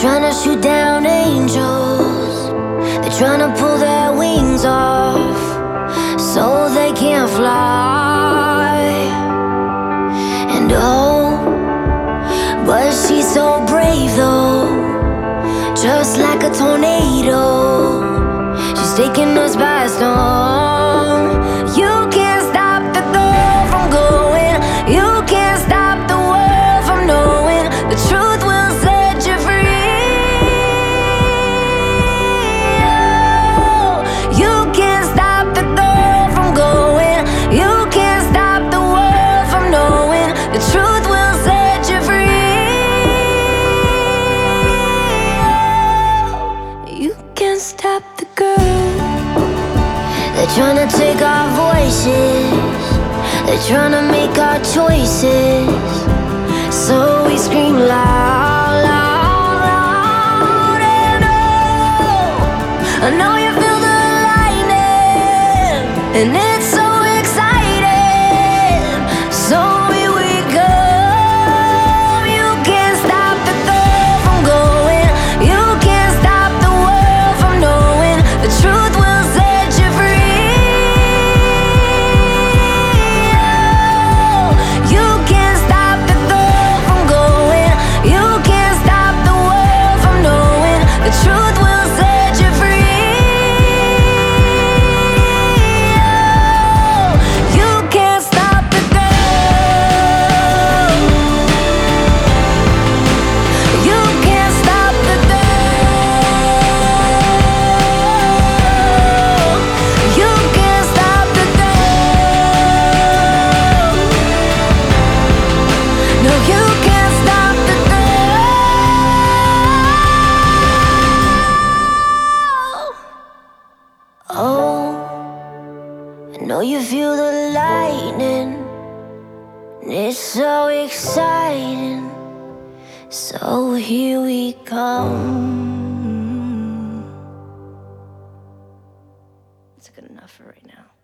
trying to shoot down angels. They're trying to pull their wings off so they can't fly. And oh, but she's so brave though, just like a tornado. They're trying to take our voices. They're trying to make our choices. So we scream loud, loud, loud. And oh, I know you feel the lightning. And it's Oh, I know you feel the lightning. And it's so exciting. So here we come. It's good enough for right now.